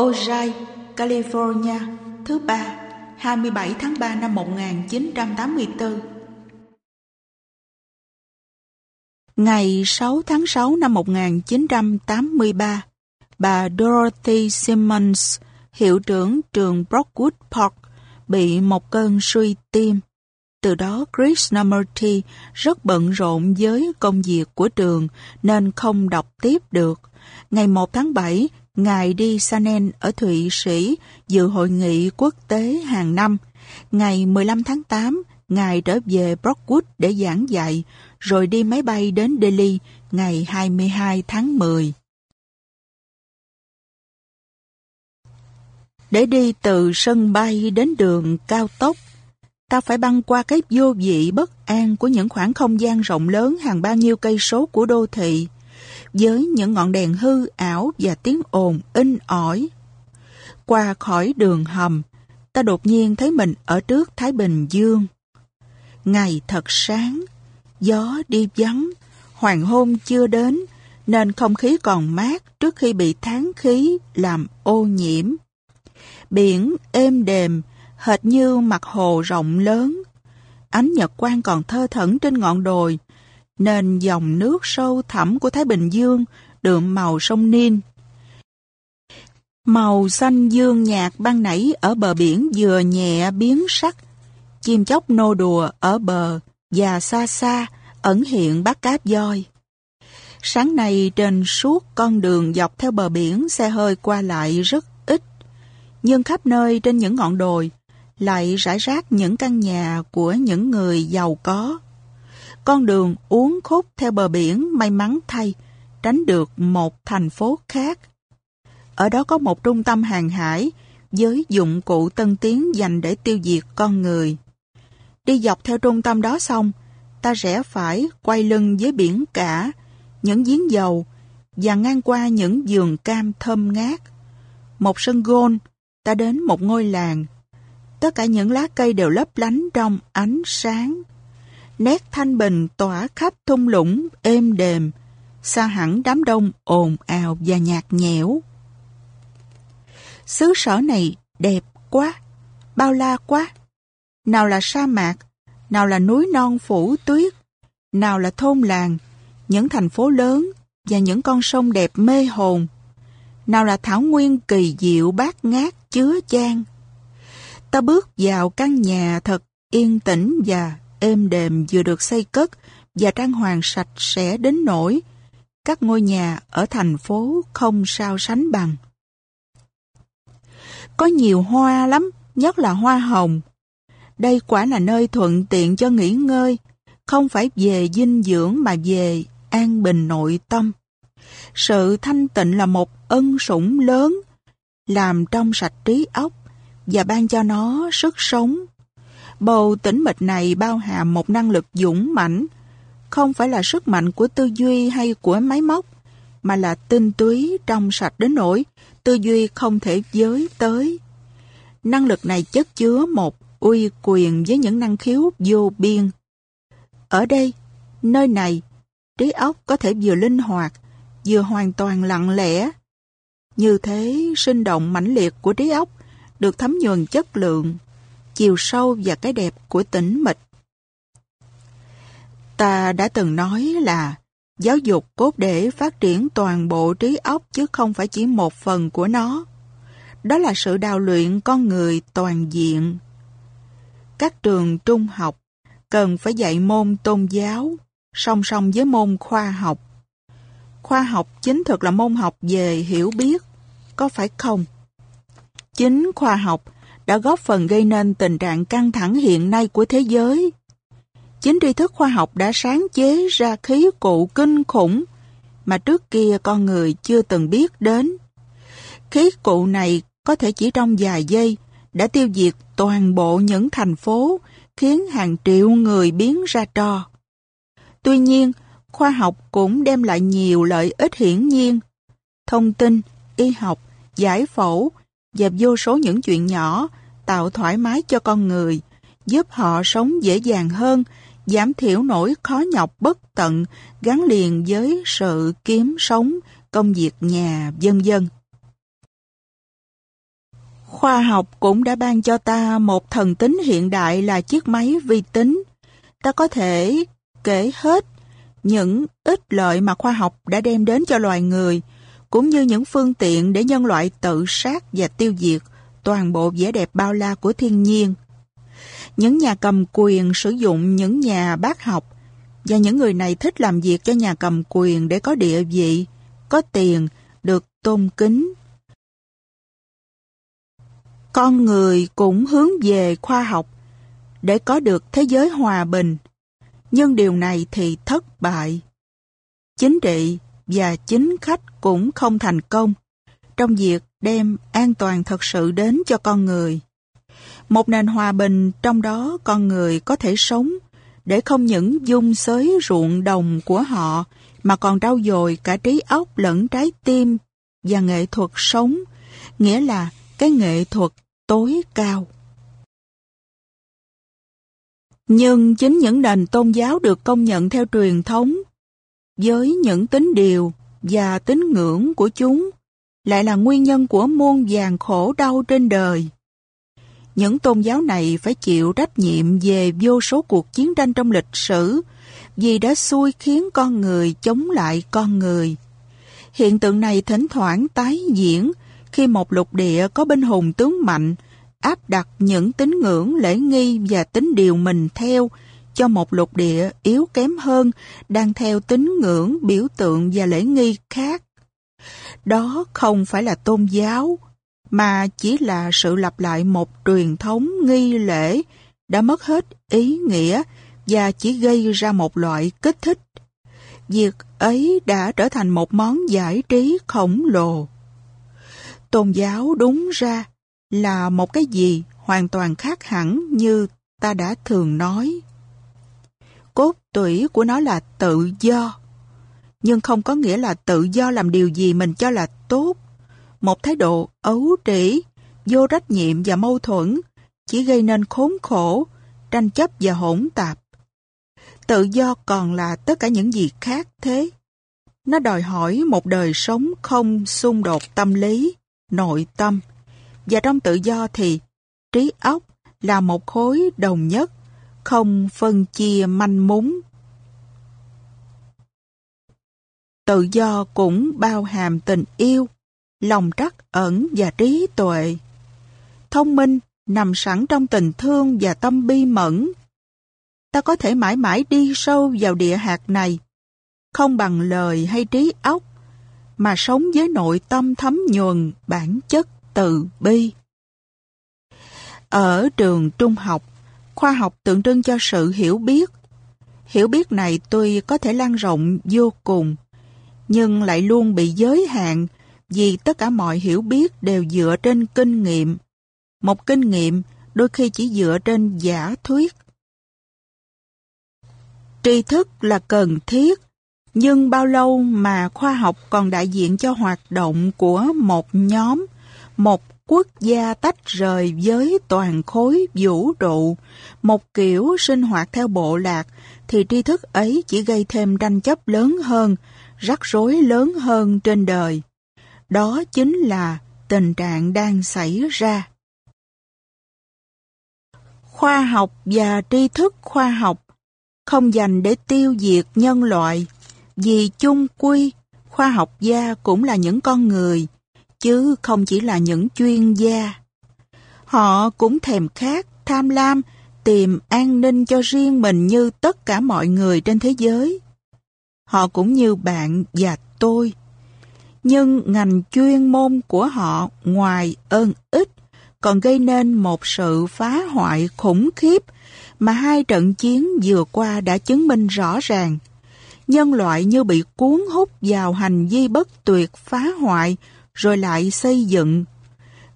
Ojai, California, thứ ba, 27 tháng 3 năm 1984. Ngày 6 tháng 6 năm 1983, bà Dorothy Simmons, hiệu trưởng trường Brockwood Park, bị một cơn suy tim. Từ đó Krishnamurti rất bận rộn với công việc của trường nên không đọc tiếp được. Ngày 1 tháng 7, Ngài đi Sanen ở Thụy Sĩ dự hội nghị quốc tế hàng năm. Ngày 15 tháng 8, Ngài trở về Brockwood để giảng dạy, rồi đi máy bay đến Delhi ngày 22 tháng 10. Để đi từ sân bay đến đường cao tốc, ta phải băng qua cái vô vị bất an của những khoảng không gian rộng lớn hàng bao nhiêu cây số của đô thị với những ngọn đèn hư ảo và tiếng ồn in ỏi. Qua khỏi đường hầm, ta đột nhiên thấy mình ở trước Thái Bình Dương. Ngày thật sáng, gió đi vắng, hoàng hôn chưa đến, nên không khí còn mát trước khi bị tháng khí làm ô nhiễm. Biển êm đềm, hệt như mặt hồ rộng lớn. Ánh nhật quang còn thơ thẩn trên ngọn đồi, nên dòng nước sâu thẳm của Thái Bình Dương đượm màu sông Nin. Màu xanh dương nhạt ban nảy ở bờ biển vừa nhẹ biến sắc, chim chóc nô đùa ở bờ và xa xa ẩn hiện bát cáp voi. Sáng nay trên suốt con đường dọc theo bờ biển xe hơi qua lại rất ít, nhưng khắp nơi trên những ngọn đồi lại rải rác những căn nhà của những người giàu có. Con đường uốn khúc theo bờ biển may mắn thay, tránh được một thành phố khác. Ở đó có một trung tâm hàng hải với dụng cụ tân tiến dành để tiêu diệt con người. Đi dọc theo trung tâm đó xong, ta rẽ phải quay lưng với biển cả, những giếng dầu và ngang qua những vườn cam thơm ngát. Một sân gôn, ta đến một ngôi làng. Tất cả những lá cây đều lấp lánh trong ánh sáng nét thanh bình tỏa khắp thung lũng êm đềm, xa hẳn đám đông ồn ào và nhạt nhẽo. Xứ sở này đẹp quá, bao la quá. Nào là sa mạc, nào là núi non phủ tuyết, nào là thôn làng, những thành phố lớn và những con sông đẹp mê hồn. Nào là thảo nguyên kỳ diệu bát ngát chứa chan. Ta bước vào căn nhà thật yên tĩnh và êm đềm vừa được xây cất và trang hoàng sạch sẽ đến nỗi các ngôi nhà ở thành phố không sao sánh bằng. Có nhiều hoa lắm, nhất là hoa hồng. Đây quả là nơi thuận tiện cho nghỉ ngơi, không phải về dinh dưỡng mà về an bình nội tâm. Sự thanh tịnh là một ân sủng lớn, làm trong sạch trí óc và ban cho nó sức sống Bầu tĩnh mịch này bao hàm một năng lực dũng mãnh, không phải là sức mạnh của tư duy hay của máy móc, mà là tinh túy trong sạch đến nỗi tư duy không thể giới tới. Năng lực này chất chứa một uy quyền với những năng khiếu vô biên. Ở đây, nơi này, trí óc có thể vừa linh hoạt, vừa hoàn toàn lặng lẽ. Như thế, sinh động mãnh liệt của trí óc được thấm nhuần chất lượng chiều sâu và cái đẹp của tĩnh mịch. Ta đã từng nói là giáo dục cốt để phát triển toàn bộ trí óc chứ không phải chỉ một phần của nó. Đó là sự đào luyện con người toàn diện. Các trường trung học cần phải dạy môn tôn giáo song song với môn khoa học. Khoa học chính thực là môn học về hiểu biết, có phải không? Chính khoa học đã góp phần gây nên tình trạng căng thẳng hiện nay của thế giới. Chính tri thức khoa học đã sáng chế ra khí cụ kinh khủng mà trước kia con người chưa từng biết đến. Khí cụ này có thể chỉ trong vài giây đã tiêu diệt toàn bộ những thành phố khiến hàng triệu người biến ra trò. Tuy nhiên, khoa học cũng đem lại nhiều lợi ích hiển nhiên. Thông tin, y học, giải phẫu và vô số những chuyện nhỏ tạo thoải mái cho con người, giúp họ sống dễ dàng hơn, giảm thiểu nỗi khó nhọc bất tận gắn liền với sự kiếm sống, công việc nhà, vân vân Khoa học cũng đã ban cho ta một thần tính hiện đại là chiếc máy vi tính. Ta có thể kể hết những ích lợi mà khoa học đã đem đến cho loài người, cũng như những phương tiện để nhân loại tự sát và tiêu diệt toàn bộ vẻ đẹp bao la của thiên nhiên. Những nhà cầm quyền sử dụng những nhà bác học và những người này thích làm việc cho nhà cầm quyền để có địa vị, có tiền, được tôn kính. Con người cũng hướng về khoa học để có được thế giới hòa bình, nhưng điều này thì thất bại. Chính trị và chính khách cũng không thành công trong việc đem an toàn thật sự đến cho con người. Một nền hòa bình trong đó con người có thể sống để không những dung xới ruộng đồng của họ mà còn trau dồi cả trí óc lẫn trái tim và nghệ thuật sống, nghĩa là cái nghệ thuật tối cao. Nhưng chính những nền tôn giáo được công nhận theo truyền thống, với những tính điều và tín ngưỡng của chúng, lại là nguyên nhân của muôn vàng khổ đau trên đời. Những tôn giáo này phải chịu trách nhiệm về vô số cuộc chiến tranh trong lịch sử vì đã xui khiến con người chống lại con người. Hiện tượng này thỉnh thoảng tái diễn khi một lục địa có binh hùng tướng mạnh áp đặt những tín ngưỡng lễ nghi và tính điều mình theo cho một lục địa yếu kém hơn, đang theo tín ngưỡng biểu tượng và lễ nghi khác. Đó không phải là tôn giáo, mà chỉ là sự lặp lại một truyền thống nghi lễ đã mất hết ý nghĩa và chỉ gây ra một loại kích thích. Việc ấy đã trở thành một món giải trí khổng lồ. Tôn giáo đúng ra là một cái gì hoàn toàn khác hẳn như ta đã thường nói. Cốt tủy của nó là tự do, nhưng không có nghĩa là tự do làm điều gì mình cho là tốt một thái độ ấu trĩ, vô trách nhiệm và mâu thuẫn chỉ gây nên khốn khổ, tranh chấp và hỗn tạp. Tự do còn là tất cả những gì khác thế. Nó đòi hỏi một đời sống không xung đột tâm lý, nội tâm. Và trong tự do thì trí óc là một khối đồng nhất, không phân chia manh mún. Tự do cũng bao hàm tình yêu, lòng trắc ẩn và trí tuệ. Thông minh nằm sẵn trong tình thương và tâm bi mẫn. Ta có thể mãi mãi đi sâu vào địa hạt này, không bằng lời hay trí óc, mà sống với nội tâm thấm nhuần bản chất từ bi. Ở trường trung học, khoa học tượng trưng cho sự hiểu biết. Hiểu biết này tuy có thể lan rộng vô cùng, nhưng lại luôn bị giới hạn vì tất cả mọi hiểu biết đều dựa trên kinh nghiệm. Một kinh nghiệm đôi khi chỉ dựa trên giả thuyết. Tri thức là cần thiết, nhưng bao lâu mà khoa học còn đại diện cho hoạt động của một nhóm, một quốc gia tách rời với toàn khối vũ trụ, một kiểu sinh hoạt theo bộ lạc, thì tri thức ấy chỉ gây thêm tranh chấp lớn hơn, rắc rối lớn hơn trên đời. Đó chính là tình trạng đang xảy ra. Khoa học và tri thức khoa học không dành để tiêu diệt nhân loại, vì chung quy, khoa học gia cũng là những con người, chứ không chỉ là những chuyên gia. Họ cũng thèm khát, tham lam, tìm an ninh cho riêng mình như tất cả mọi người trên thế giới. Họ cũng như bạn và tôi, nhưng ngành chuyên môn của họ ngoài ơn ích còn gây nên một sự phá hoại khủng khiếp mà hai trận chiến vừa qua đã chứng minh rõ ràng. Nhân loại như bị cuốn hút vào hành vi bất tuyệt phá hoại rồi lại xây dựng.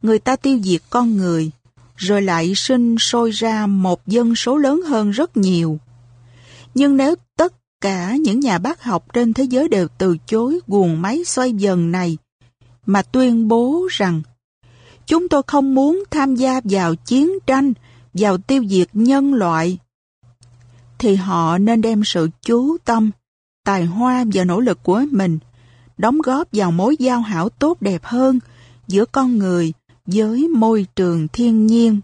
Người ta tiêu diệt con người, rồi lại sinh sôi ra một dân số lớn hơn rất nhiều. Nhưng nếu tất cả những nhà bác học trên thế giới đều từ chối guồng máy xoay dần này, mà tuyên bố rằng chúng tôi không muốn tham gia vào chiến tranh, vào tiêu diệt nhân loại, thì họ nên đem sự chú tâm, tài hoa và nỗ lực của mình đóng góp vào mối giao hảo tốt đẹp hơn giữa con người với môi trường thiên nhiên.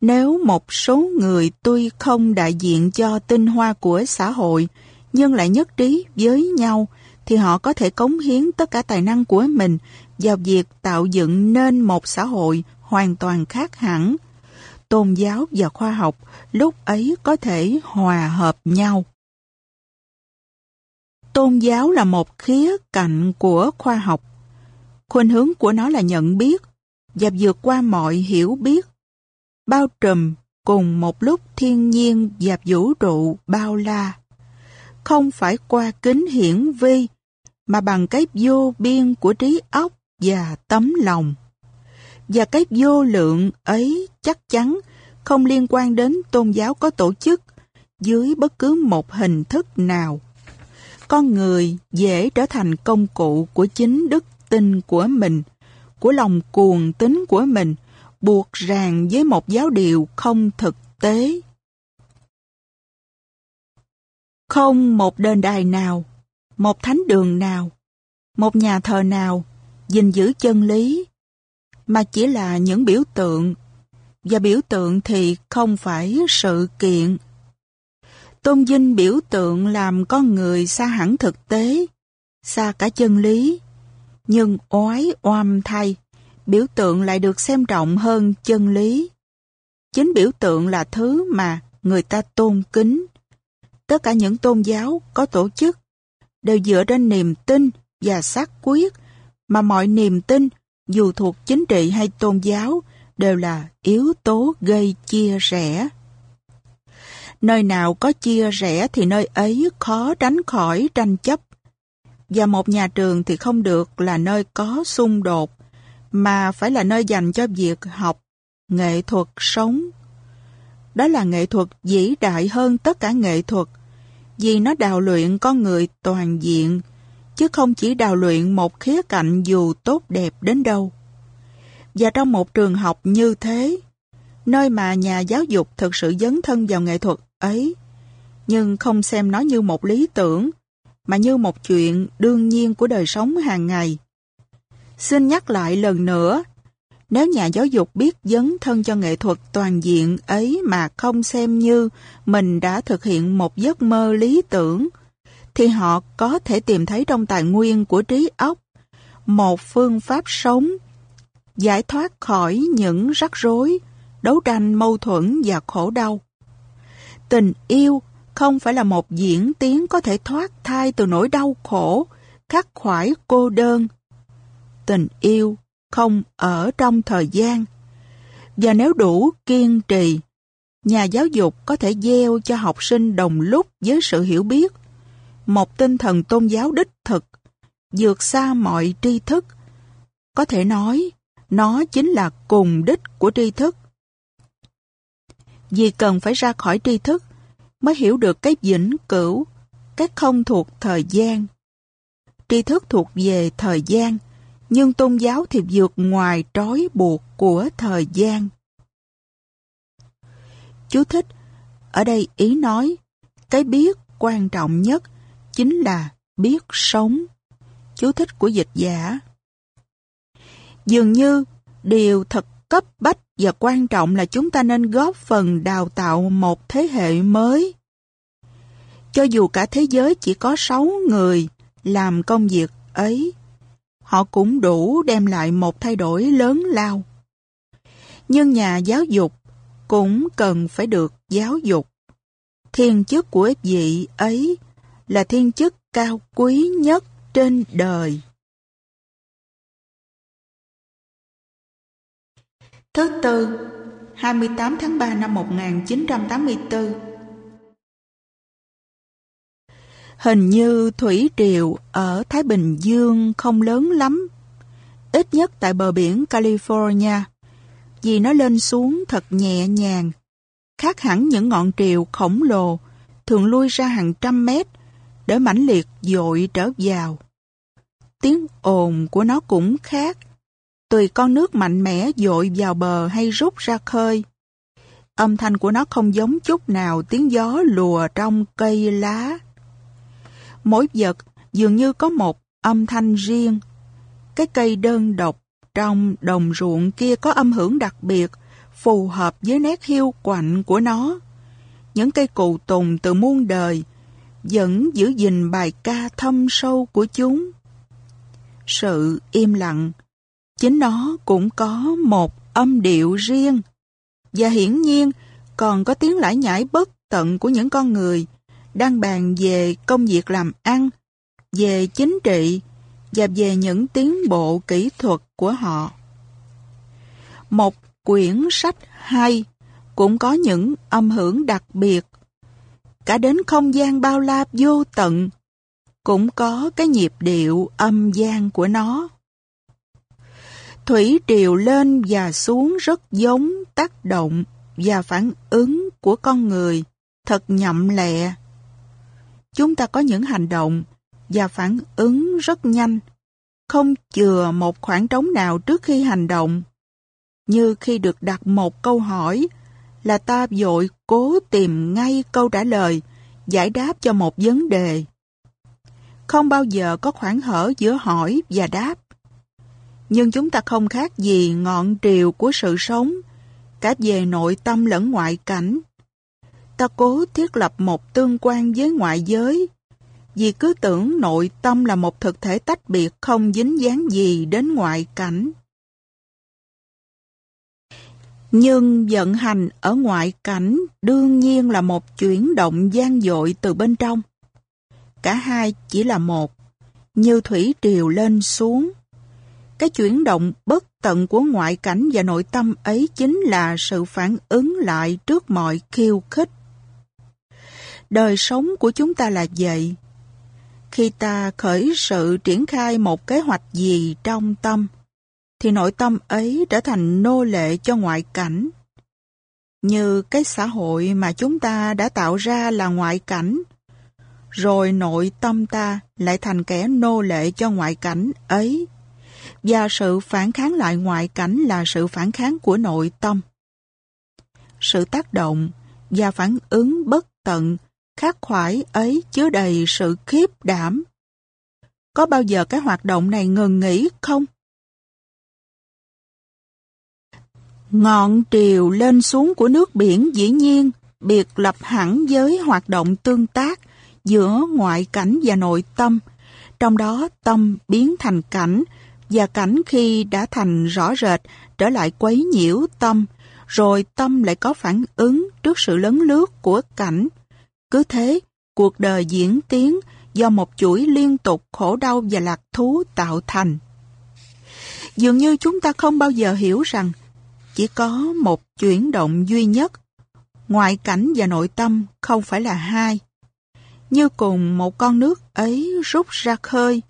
Nếu một số người tuy không đại diện cho tinh hoa của xã hội, nhưng lại nhất trí với nhau, thì họ có thể cống hiến tất cả tài năng của mình vào việc tạo dựng nên một xã hội hoàn toàn khác hẳn. Tôn giáo và khoa học lúc ấy có thể hòa hợp nhau. Tôn giáo là một khía cạnh của khoa học. Khuynh hướng của nó là nhận biết và vượt qua mọi hiểu biết, bao trùm cùng một lúc thiên nhiên và vũ trụ bao la. Không phải qua kính hiển vi, mà bằng cái vô biên của trí óc và tấm lòng. Và cái vô lượng ấy chắc chắn không liên quan đến tôn giáo có tổ chức dưới bất cứ một hình thức nào. Con người dễ trở thành công cụ của chính đức tin của mình, của lòng cuồng tính của mình, buộc ràng với một giáo điều không thực tế. Không một đền đài nào, một thánh đường nào, một nhà thờ nào gìn giữ chân lý, mà chỉ là những biểu tượng, và biểu tượng thì không phải sự kiện. Tôn vinh biểu tượng làm con người xa hẳn thực tế, xa cả chân lý, nhưng oái oăm thay, biểu tượng lại được xem trọng hơn chân lý. Chính biểu tượng là thứ mà người ta tôn kính. Tất cả những tôn giáo có tổ chức đều dựa trên niềm tin và xác quyết, mà mọi niềm tin, dù thuộc chính trị hay tôn giáo, đều là yếu tố gây chia rẽ. Nơi nào có chia rẽ thì nơi ấy khó tránh khỏi tranh chấp. Và một nhà trường thì không được là nơi có xung đột, mà phải là nơi dành cho việc học, nghệ thuật sống. Đó là nghệ thuật vĩ đại hơn tất cả nghệ thuật, vì nó đào luyện con người toàn diện, chứ không chỉ đào luyện một khía cạnh dù tốt đẹp đến đâu. Và trong một trường học như thế, nơi mà nhà giáo dục thực sự dấn thân vào nghệ thuật ấy, nhưng không xem nó như một lý tưởng, mà như một chuyện đương nhiên của đời sống hàng ngày. Xin nhắc lại lần nữa, nếu nhà giáo dục biết dấn thân cho nghệ thuật toàn diện ấy mà không xem như mình đã thực hiện một giấc mơ lý tưởng, thì họ có thể tìm thấy trong tài nguyên của trí óc một phương pháp sống giải thoát khỏi những rắc rối, đấu tranh mâu thuẫn và khổ đau. Tình yêu không phải là một diễn tiến có thể thoát thai từ nỗi đau khổ, khắc khoải cô đơn. Tình yêu không ở trong thời gian. Và nếu đủ kiên trì, nhà giáo dục có thể gieo cho học sinh đồng lúc với sự hiểu biết, một tinh thần tôn giáo đích thực, vượt xa mọi tri thức. Có thể nói, nó chính là cùng đích của tri thức. Vì cần phải ra khỏi tri thức mới hiểu được cái vĩnh cửu, cái không thuộc thời gian. Tri thức thuộc về thời gian, nhưng tôn giáo thì vượt ngoài trói buộc của thời gian. Chú thích, ở đây ý nói, cái biết quan trọng nhất chính là biết sống. Chú thích của dịch giả. Dường như, điều thật cấp bách và quan trọng là chúng ta nên góp phần đào tạo một thế hệ mới. Cho dù cả thế giới chỉ có 6 người làm công việc ấy, họ cũng đủ đem lại một thay đổi lớn lao. Nhưng nhà giáo dục cũng cần phải được giáo dục. Thiên chức của vị ấy là thiên chức cao quý nhất trên đời. Thứ tư, 28 tháng 3 năm 1984 Hình như thủy triều ở Thái Bình Dương không lớn lắm, ít nhất tại bờ biển California, vì nó lên xuống thật nhẹ nhàng, khác hẳn những ngọn triều khổng lồ thường lui ra hàng trăm mét để mãnh liệt dội trở vào. Tiếng ồn của nó cũng khác, tùy con nước mạnh mẽ dội vào bờ hay rút ra khơi. Âm thanh của nó không giống chút nào tiếng gió lùa trong cây lá. Mỗi vật dường như có một âm thanh riêng. Cái cây đơn độc, trong đồng ruộng kia có âm hưởng đặc biệt, phù hợp với nét hiu quạnh của nó. Những cây cụ tùng từ muôn đời vẫn giữ gìn bài ca thâm sâu của chúng. Sự im lặng, chính nó cũng có một âm điệu riêng. Và hiển nhiên còn có tiếng lải nhải bất tận của những con người đang bàn về công việc làm ăn, về chính trị và về những tiến bộ kỹ thuật của họ. Một quyển sách hay cũng có những âm hưởng đặc biệt. Cả đến không gian bao la vô tận cũng có cái nhịp điệu âm gian của nó. Thủy triều lên và xuống rất giống tác động và phản ứng của con người, thật nhậm lẹ. Chúng ta có những hành động và phản ứng rất nhanh, không chừa một khoảng trống nào trước khi hành động. Như khi được đặt một câu hỏi là ta vội cố tìm ngay câu trả lời, giải đáp cho một vấn đề. Không bao giờ có khoảng hở giữa hỏi và đáp. Nhưng chúng ta không khác gì ngọn triều của sự sống, cả về nội tâm lẫn ngoại cảnh. Ta cố thiết lập một tương quan với ngoại giới, vì cứ tưởng nội tâm là một thực thể tách biệt không dính dáng gì đến ngoại cảnh. Nhưng vận hành ở ngoại cảnh đương nhiên là một chuyển động gian dội từ bên trong. Cả hai chỉ là một, như thủy triều lên xuống. Cái chuyển động bất tận của ngoại cảnh và nội tâm ấy chính là sự phản ứng lại trước mọi khiêu khích. Đời sống của chúng ta là vậy. Khi ta khởi sự triển khai một kế hoạch gì trong tâm, thì nội tâm ấy trở thành nô lệ cho ngoại cảnh. Như cái xã hội mà chúng ta đã tạo ra là ngoại cảnh, rồi nội tâm ta lại thành kẻ nô lệ cho ngoại cảnh ấy, và sự phản kháng lại ngoại cảnh là sự phản kháng của nội tâm. Sự tác động và phản ứng bất tận, khắc khoải ấy chứa đầy sự khiếp đảm. Có bao giờ cái hoạt động này ngừng nghỉ không? Ngọn triều lên xuống của nước biển dĩ nhiên biệt lập hẳn với hoạt động tương tác giữa ngoại cảnh và nội tâm, trong đó tâm biến thành cảnh và cảnh khi đã thành rõ rệt trở lại quấy nhiễu tâm, rồi tâm lại có phản ứng trước sự lấn lướt của cảnh. Cứ thế, cuộc đời diễn tiến do một chuỗi liên tục khổ đau và lạc thú tạo thành. Dường như chúng ta không bao giờ hiểu rằng chỉ có một chuyển động duy nhất. Ngoại cảnh và nội tâm không phải là hai. Như cùng một con nước ấy rút ra khơi,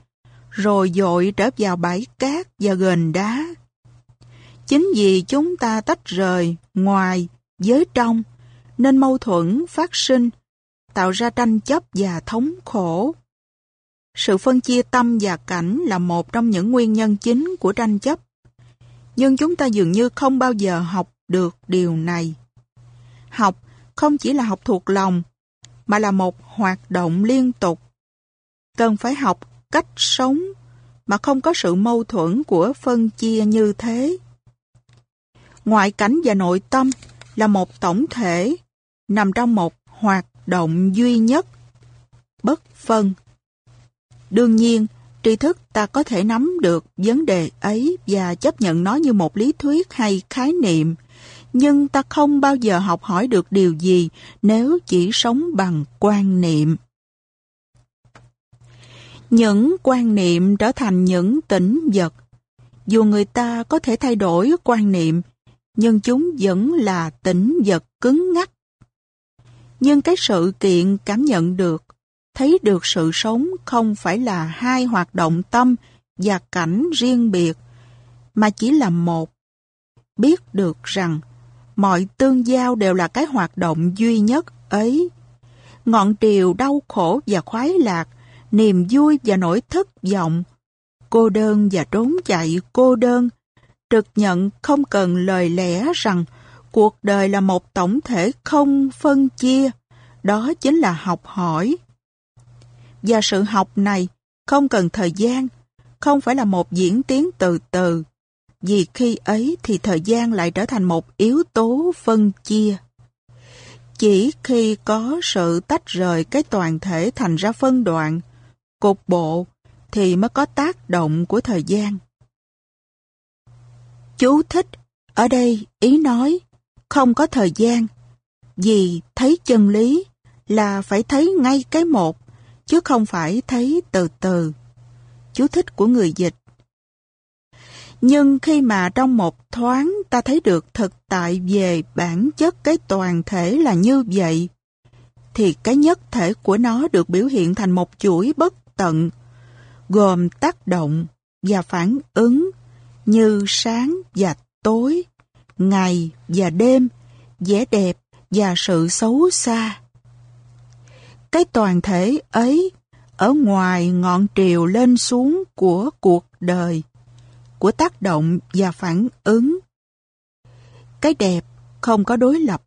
rồi dội trở vào bãi cát và gền đá. Chính vì chúng ta tách rời ngoài với trong, nên mâu thuẫn phát sinh, tạo ra tranh chấp và thống khổ. Sự phân chia tâm và cảnh là một trong những nguyên nhân chính của tranh chấp nhưng chúng ta dường như không bao giờ học được điều này. Học không chỉ là học thuộc lòng, mà là một hoạt động liên tục. Cần phải học cách sống mà không có sự mâu thuẫn của phân chia như thế. Ngoại cảnh và nội tâm là một tổng thể nằm trong một hoạt động duy nhất, bất phân. Đương nhiên, tri thức ta có thể nắm được vấn đề ấy và chấp nhận nó như một lý thuyết hay khái niệm, nhưng ta không bao giờ học hỏi được điều gì nếu chỉ sống bằng quan niệm. Những quan niệm trở thành những tỉnh vật. Dù người ta có thể thay đổi quan niệm, nhưng chúng vẫn là tỉnh vật cứng ngắc. Nhưng cái sự kiện cảm nhận được thấy được sự sống không phải là hai hoạt động tâm và cảnh riêng biệt, mà chỉ là một. Biết được rằng mọi tương giao đều là cái hoạt động duy nhất ấy. Ngọn triều đau khổ và khoái lạc, niềm vui và nỗi thất vọng, cô đơn và trốn chạy cô đơn, trực nhận không cần lời lẽ rằng cuộc đời là một tổng thể không phân chia, đó chính là học hỏi. Và sự học này không cần thời gian, không phải là một diễn tiến từ từ, Vì khi ấy thì thời gian lại trở thành một yếu tố phân chia. Chỉ khi có sự tách rời cái toàn thể thành ra phân đoạn, cục bộ, thì mới có tác động của thời gian. Chú thích, ở đây ý nói, không có thời gian, vì thấy chân lý là phải thấy ngay cái một, chứ không phải thấy từ từ. Chú thích của người dịch. Nhưng khi mà trong một thoáng ta thấy được thực tại về bản chất cái toàn thể là như vậy, thì cái nhất thể của nó được biểu hiện thành một chuỗi bất tận, gồm tác động và phản ứng như sáng và tối, ngày và đêm, vẻ đẹp và sự xấu xa. Cái toàn thể ấy ở ngoài ngọn triều lên xuống của cuộc đời, của tác động và phản ứng. Cái đẹp không có đối lập.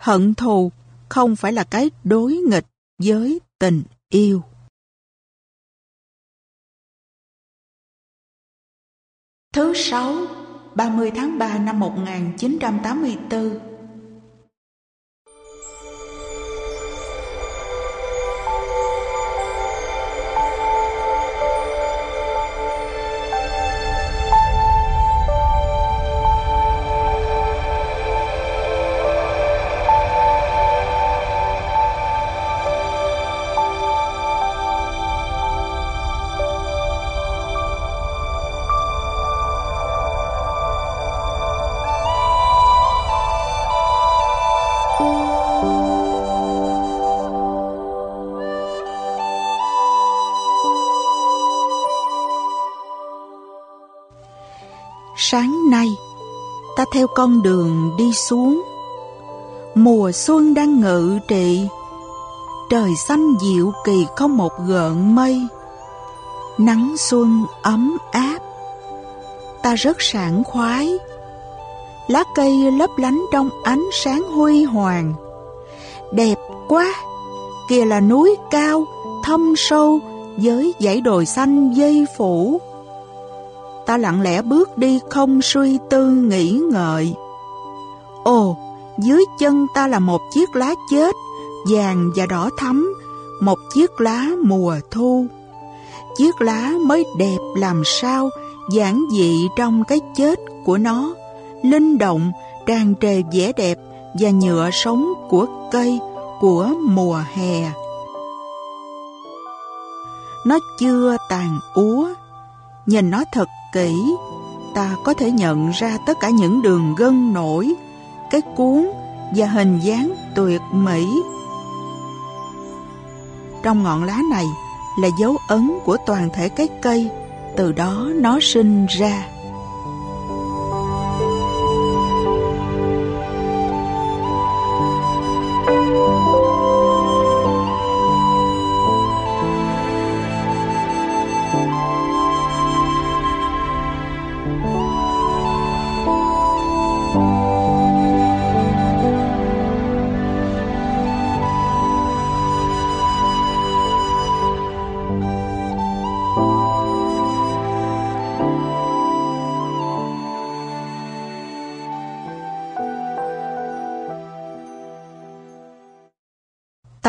Hận thù không phải là cái đối nghịch với tình yêu. Thứ sáu, 30 tháng 3 năm 1984 ta theo con đường đi xuống. Mùa xuân đang ngự trị, trời xanh dịu kỳ không một gợn mây. Nắng xuân ấm áp, ta rất sảng khoái. Lá cây lấp lánh trong ánh sáng huy hoàng. Đẹp quá, kìa là núi cao, thâm sâu với dãy đồi xanh dây phủ lặng lẽ bước đi không suy tư nghĩ ngợi. Ồ, dưới chân ta là một chiếc lá chết, vàng và đỏ thắm, một chiếc lá mùa thu. Chiếc lá mới đẹp làm sao, giản dị trong cái chết của nó, linh động, tràn trề vẻ đẹp và nhựa sống của cây, của mùa hè. Nó chưa tàn úa, nhìn nó thật kỹ, ta có thể nhận ra tất cả những đường gân nổi, cái cuốn và hình dáng tuyệt mỹ. Trong ngọn lá này là dấu ấn của toàn thể cái cây, từ đó nó sinh ra.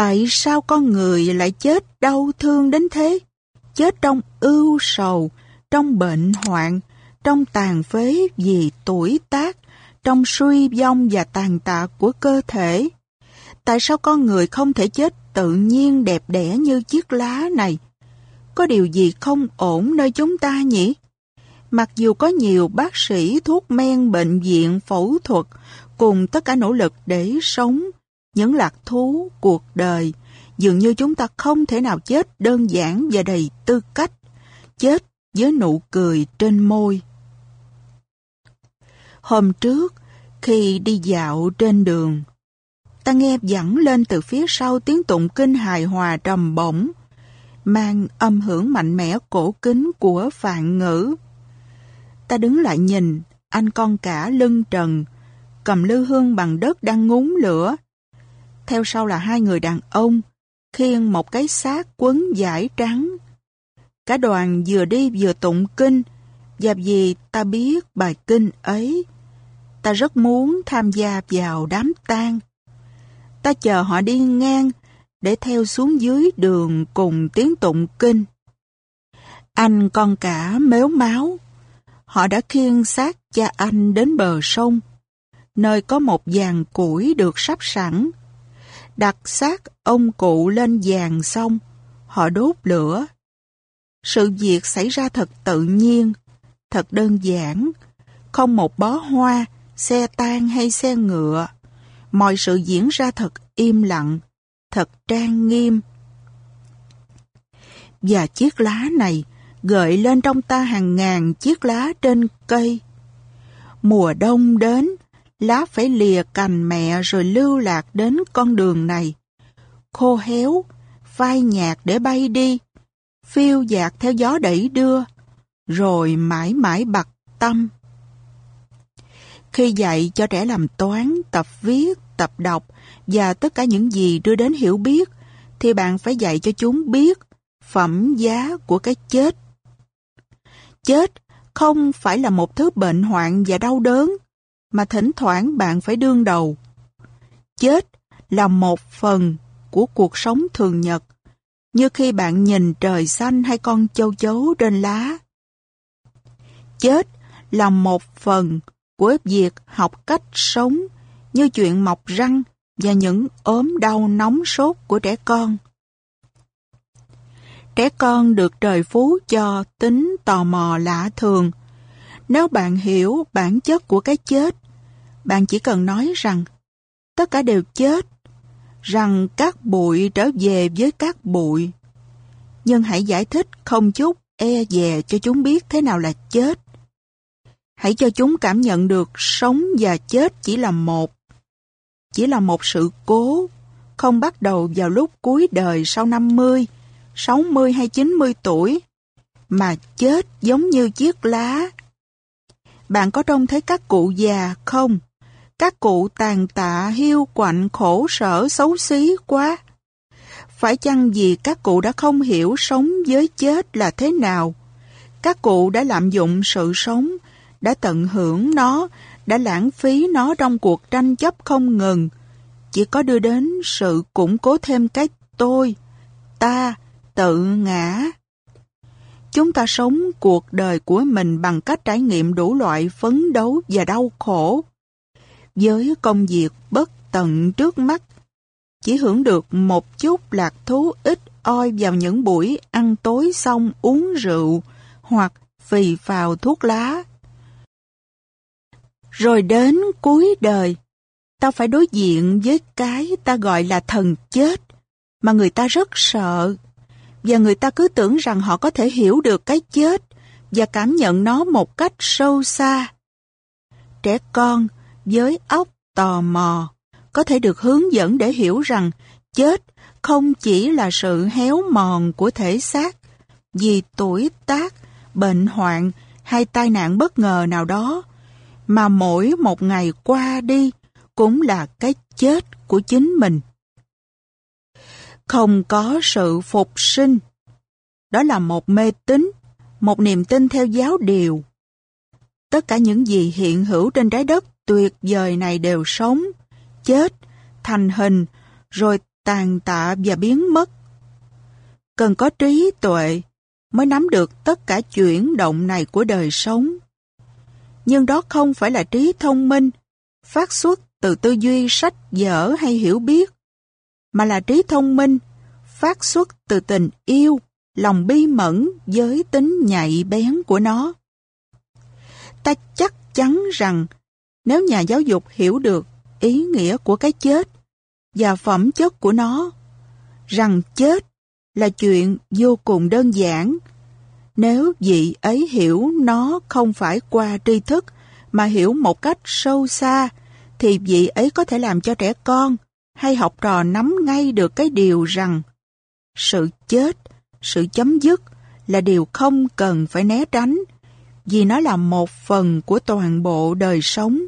Tại sao con người lại chết đau thương đến thế? Chết trong ưu sầu, trong bệnh hoạn, trong tàn phế vì tuổi tác, trong suy vong và tàn tạ của cơ thể. Tại sao con người không thể chết tự nhiên đẹp đẽ như chiếc lá này? Có điều gì không ổn nơi chúng ta nhỉ? Mặc dù có nhiều bác sĩ, thuốc men, bệnh viện, phẫu thuật cùng tất cả nỗ lực để sống, những lạc thú cuộc đời, dường như chúng ta không thể nào chết đơn giản và đầy tư cách, chết với nụ cười trên môi. Hôm trước, khi đi dạo trên đường, ta nghe dẫn lên từ phía sau tiếng tụng kinh hài hòa trầm bổng, mang âm hưởng mạnh mẽ cổ kính của phạn ngữ. Ta đứng lại nhìn, anh con cả lưng trần, cầm lư hương bằng đất đang ngúng lửa, theo sau là hai người đàn ông, khiêng một cái xác quấn vải trắng. Cả đoàn vừa đi vừa tụng kinh, Và vì ta biết bài kinh ấy, ta rất muốn tham gia vào đám tang. Ta chờ họ đi ngang để theo xuống dưới đường cùng tiếng tụng kinh. Anh con cả mếu máu. Họ đã khiêng xác cha anh đến bờ sông, nơi có một giàn củi được sắp sẵn. Đặt xác ông cụ lên giàn xong, họ đốt lửa. Sự việc xảy ra thật tự nhiên, thật đơn giản, không một bó hoa, xe tan hay xe ngựa. Mọi sự diễn ra thật im lặng, thật trang nghiêm. Và chiếc lá này gợi lên trong ta hàng ngàn chiếc lá trên cây. Mùa đông đến, lá phải lìa cành mẹ rồi lưu lạc đến con đường này. Khô héo, phai nhạt để bay đi, phiêu dạt theo gió đẩy đưa, rồi mãi mãi bặt tâm. Khi dạy cho trẻ làm toán, tập viết, tập đọc và tất cả những gì đưa đến hiểu biết, thì bạn phải dạy cho chúng biết phẩm giá của cái chết. Chết không phải là một thứ bệnh hoạn và đau đớn, mà thỉnh thoảng bạn phải đương đầu. Chết là một phần của cuộc sống thường nhật, như khi bạn nhìn trời xanh hay con châu chấu trên lá. Chết là một phần của việc học cách sống như chuyện mọc răng và những ốm đau nóng sốt của trẻ con. Trẻ con được trời phú cho tính tò mò lạ thường. Nếu bạn hiểu bản chất của cái chết, bạn chỉ cần nói rằng tất cả đều chết, rằng các bụi trở về với các bụi. Nhưng hãy giải thích không chút e dè cho chúng biết thế nào là chết. Hãy cho chúng cảm nhận được sống và chết chỉ là một. Chỉ là một sự cố, không bắt đầu vào lúc cuối đời sau 50, 60 hay 90 tuổi, mà chết giống như chiếc lá. Bạn có trông thấy các cụ già không? Các cụ tàn tạ, hiu quạnh, khổ sở, xấu xí quá. Phải chăng vì các cụ đã không hiểu sống với chết là thế nào? Các cụ đã lạm dụng sự sống, đã tận hưởng nó, đã lãng phí nó trong cuộc tranh chấp không ngừng, chỉ có đưa đến sự củng cố thêm cái tôi, ta, tự ngã. Chúng ta sống cuộc đời của mình bằng cách trải nghiệm đủ loại phấn đấu và đau khổ. Với công việc bất tận trước mắt, chỉ hưởng được một chút lạc thú ít oi vào những buổi ăn tối xong uống rượu hoặc phì phào thuốc lá. Rồi đến cuối đời, ta phải đối diện với cái ta gọi là thần chết, mà người ta rất sợ. Và người ta cứ tưởng rằng họ có thể hiểu được cái chết và cảm nhận nó một cách sâu xa. Trẻ con với óc tò mò có thể được hướng dẫn để hiểu rằng chết không chỉ là sự héo mòn của thể xác vì tuổi tác, bệnh hoạn hay tai nạn bất ngờ nào đó, mà mỗi một ngày qua đi cũng là cái chết của chính mình. Không có sự phục sinh. Đó là một mê tín, một niềm tin theo giáo điều. Tất cả những gì hiện hữu trên trái đất tuyệt vời này đều sống, chết, thành hình, rồi tàn tạ và biến mất. Cần có trí tuệ mới nắm được tất cả chuyển động này của đời sống. Nhưng đó không phải là trí thông minh, phát xuất từ tư duy sách vở hay hiểu biết, mà là trí thông minh, phát xuất từ tình yêu, lòng bi mẫn với tính nhạy bén của nó. Ta chắc chắn rằng nếu nhà giáo dục hiểu được ý nghĩa của cái chết và phẩm chất của nó, rằng chết là chuyện vô cùng đơn giản. Nếu vị ấy hiểu nó không phải qua tri thức mà hiểu một cách sâu xa thì vị ấy có thể làm cho trẻ con hay học trò nắm ngay được cái điều rằng sự chết, sự chấm dứt là điều không cần phải né tránh vì nó là một phần của toàn bộ đời sống.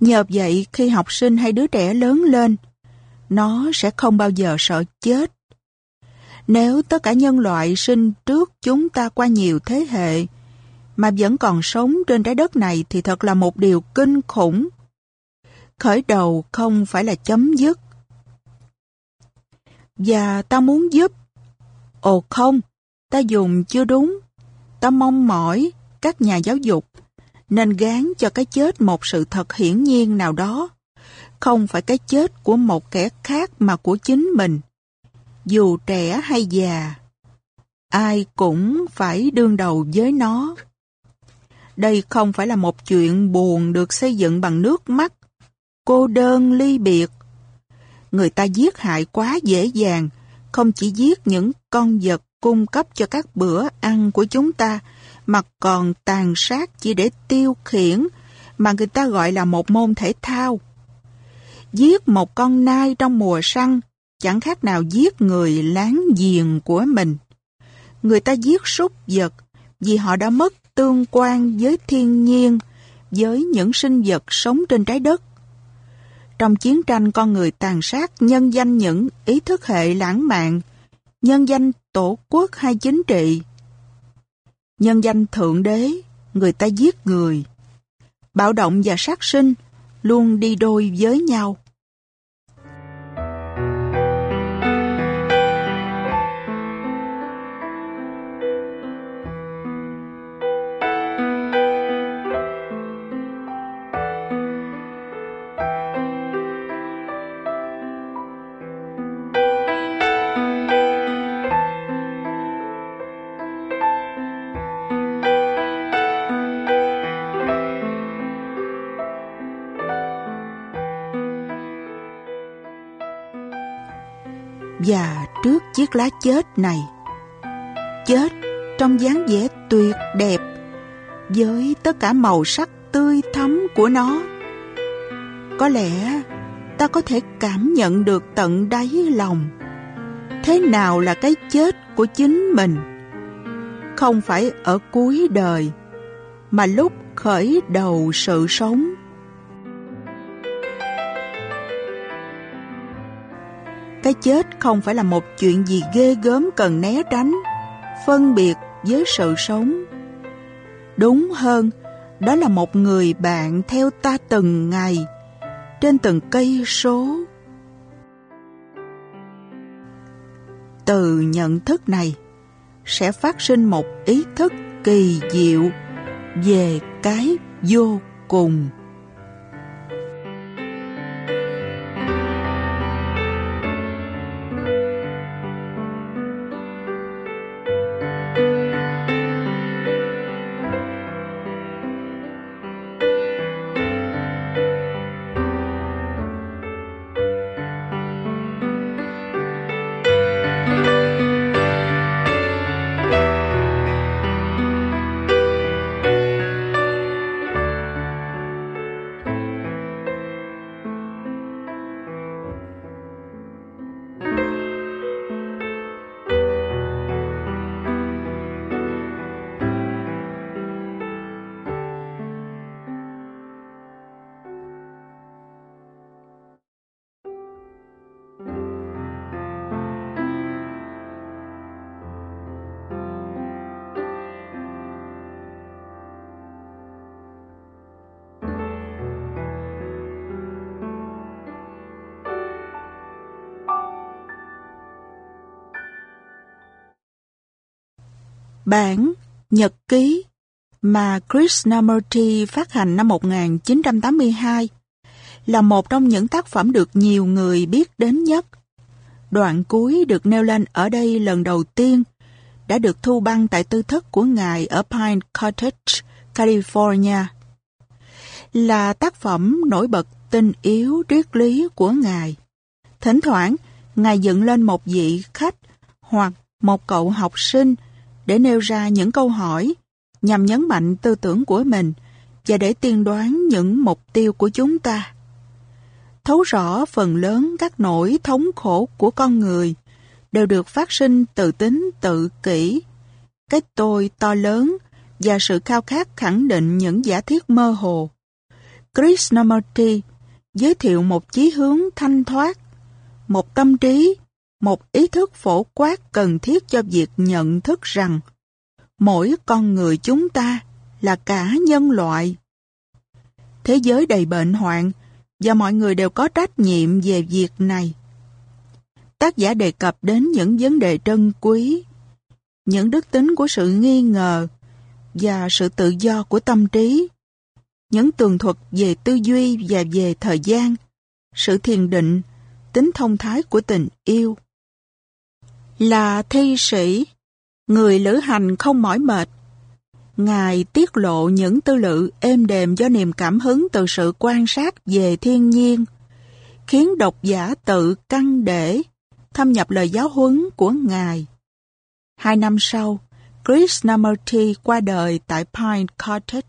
Nhờ vậy khi học sinh hay đứa trẻ lớn lên, nó sẽ không bao giờ sợ chết. Nếu tất cả nhân loại sinh trước chúng ta qua nhiều thế hệ, mà vẫn còn sống trên trái đất này thì thật là một điều kinh khủng. Khởi đầu không phải là chấm dứt. Và ta muốn giúp. Ồ không, ta dùng chưa đúng. Ta mong mỏi các nhà giáo dục nên gán cho cái chết một sự thật hiển nhiên nào đó. Không phải cái chết của một kẻ khác mà của chính mình. Dù trẻ hay già, ai cũng phải đương đầu với nó. Đây không phải là một chuyện buồn được xây dựng bằng nước mắt, cô đơn ly biệt. Người ta giết hại quá dễ dàng, không chỉ giết những con vật cung cấp cho các bữa ăn của chúng ta, mà còn tàn sát chỉ để tiêu khiển, mà người ta gọi là một môn thể thao. Giết một con nai trong mùa săn chẳng khác nào giết người láng giềng của mình. Người ta giết súc vật vì họ đã mất tương quan với thiên nhiên, với những sinh vật sống trên trái đất. Trong chiến tranh con người tàn sát nhân danh những ý thức hệ lãng mạn, nhân danh tổ quốc hay chính trị. Nhân danh thượng đế, người ta giết người. Bạo động và sát sinh luôn đi đôi với nhau. Chiếc lá chết này, chết trong dáng vẻ tuyệt đẹp với tất cả màu sắc tươi thắm của nó. Có lẽ ta có thể cảm nhận được tận đáy lòng thế nào là cái chết của chính mình. Không phải ở cuối đời, mà lúc khởi đầu sự sống. Cái chết không phải là một chuyện gì ghê gớm cần né tránh, phân biệt với sự sống. Đúng hơn, đó là một người bạn theo ta từng ngày, trên từng cây số. Từ nhận thức này, sẽ phát sinh một ý thức kỳ diệu về cái vô cùng. Bản Nhật ký mà Krishnamurti phát hành năm 1982 là một trong những tác phẩm được nhiều người biết đến nhất. Đoạn cuối được nêu lên ở đây lần đầu tiên đã được thu băng tại tư thất của Ngài ở Pine Cottage, California. Là tác phẩm nổi bật tinh yếu triết lý của Ngài. Thỉnh thoảng, Ngài dựng lên một vị khách hoặc một cậu học sinh để nêu ra những câu hỏi nhằm nhấn mạnh tư tưởng của mình và để tiên đoán những mục tiêu của chúng ta. Thấu rõ phần lớn các nỗi thống khổ của con người đều được phát sinh từ tính tự kỷ, cái tôi to lớn và sự khao khát khẳng định những giả thiết mơ hồ. Krishnamurti giới thiệu một chí hướng thanh thoát, một tâm trí một ý thức phổ quát cần thiết cho việc nhận thức rằng mỗi con người chúng ta là cả nhân loại. Thế giới đầy bệnh hoạn và mọi người đều có trách nhiệm về việc này. Tác giả đề cập đến những vấn đề trân quý, những đức tính của sự nghi ngờ và sự tự do của tâm trí, những tường thuật về tư duy và về thời gian, sự thiền định, tính thông thái của tình yêu. Là thi sĩ, người lữ hành không mỏi mệt, Ngài tiết lộ những tư lự êm đềm do niềm cảm hứng từ sự quan sát về thiên nhiên, khiến độc giả tự căng để thâm nhập lời giáo huấn của Ngài. Hai năm sau, Krishnamurti qua đời tại Pine Cottage.